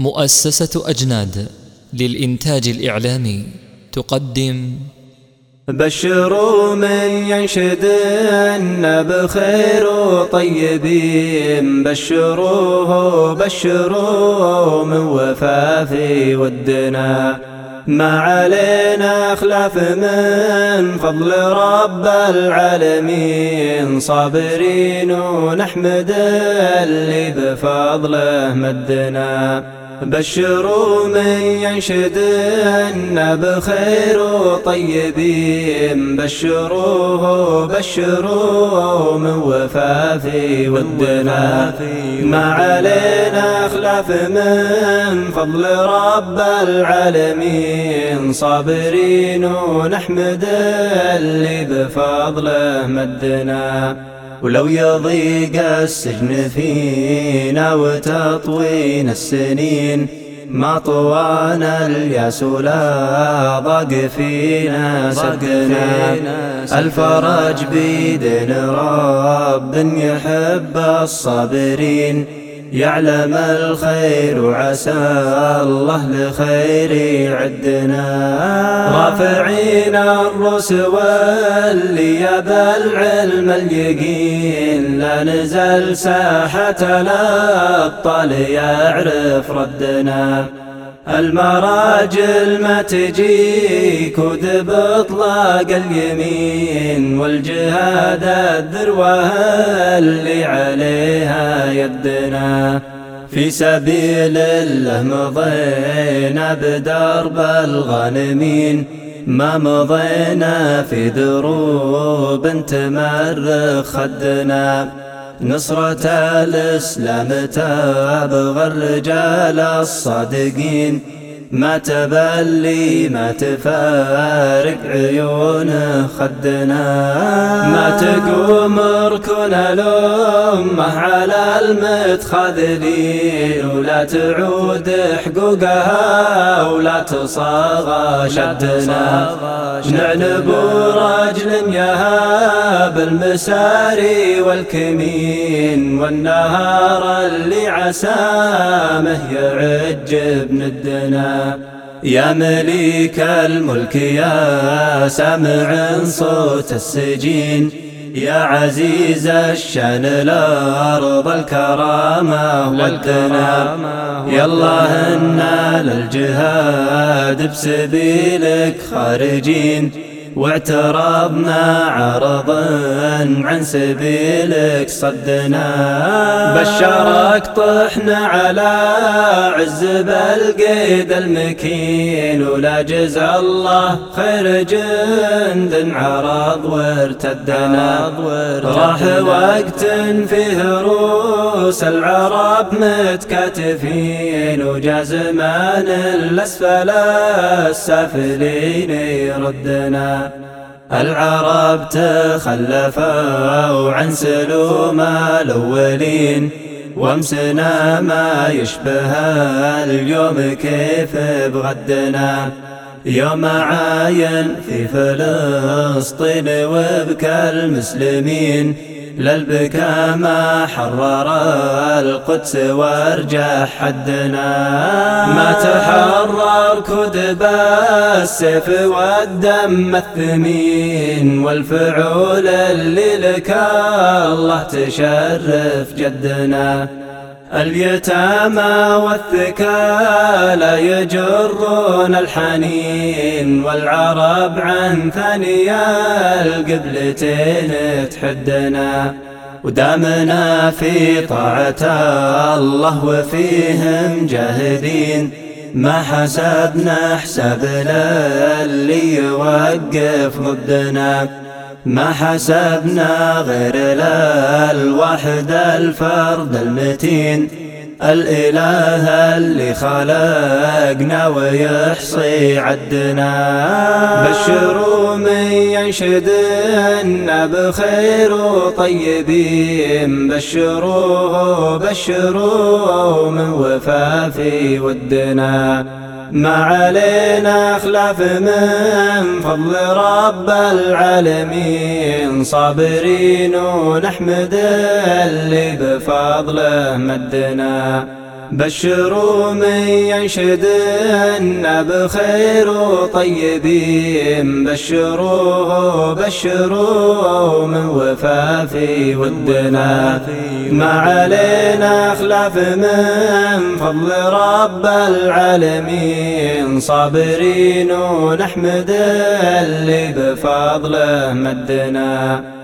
مؤسسة أجناد للإنتاج الإعلامي تقدم. بشروا من ينشد أن بخير وطيبين بشروه بشروه من وفافي ودنا. ما علينا خلاف من فضل رب العالمين. صابرين ونحمد اللي بفضله مدنا. بشروا من ينشد أن بخير وطيبين. بشروه بشروه من وفافي ودنا ما علينا خلاف من فضل رب العالمين. صابرين ونحمد اللي بفضله مدنا. ولو يضيق السجن فينا وتطوين السنين ما طوانا الياس ولا ضاق فينا سدنا الفرج بيدن رب يحب الصابرين. يعلم الخير وعسى الله لخير يعدنا. رافعين الرؤوس واللياب العلم اليقين. لا نزل ساحة الأبطال يعرف ردنا. المراجل ما تجيك وذب اطلاق اليمين والجهاد الذروة اللي عليها يدنا. في سبيل الله مضينا بدرب الغانمين ما مضينا في دروب تمرخ خدنا. نصرة الإسلام تبغى الرجال الصادقين. ما تبلي ما تفارق عيون خدنا. ما تقوم ركن الأمة على المتخاذلين ولا تعود حقوقها ولا تصاغى شدنا. نعنب رجل يهاب المساري والكمين والنهار اللي عسامه يعج ابن الدنا يا مليك الملك يا سامع صوت السجين يا عزيز الشأن الأرض الكرامة والدنا يا الله إنا للجهاد بسبيلك خارجين واعترضنا عرضا عن سبيلك صدنا. بشرك طحنا على عز بالقيد المكين ولا جزى الله خير جند عرض وارتدنا. راح وقت فيه روس العرب متكاتفين وجا زمان الأسفل السافلين يردنا. العرب تخلفوا عن سلوم الأولين وامسنا ما يشبه اليوم كيف بغدنا. يوم عاين في فلسطين وبكى المسلمين للبكاء ما حرر القدس وارجع حدنا. ما تحرر كذب السيف والدم الثمين والفعول اللي لك الله تشرف جدنا. اليتامى والثكالى يجرون الحنين والعرب عن ثاني القبلتين تحدنا. ودامنا في طاعة الله وفيهم جاهدين. ما حسبنا حساب اللي يوقف ضدنا. ما حسبنا غير الواحد الفرد المتين. الإله اللي خلقنا ويحصي عدنا. بشروا من ينشد أن بخير وطيبين بشروه بشروه من وفافي ودنا. ما علينا خلاف من فضل رب العالمين. صابرين ونحمد اللي بفضله مدنا. بشروا من ينشدنا بخير وطيبين بشروه بشروه من وفافي ودنا. ما علينا خلاف من فضل رب العالمين. صابرين ونحمد اللي بفضله مدنا.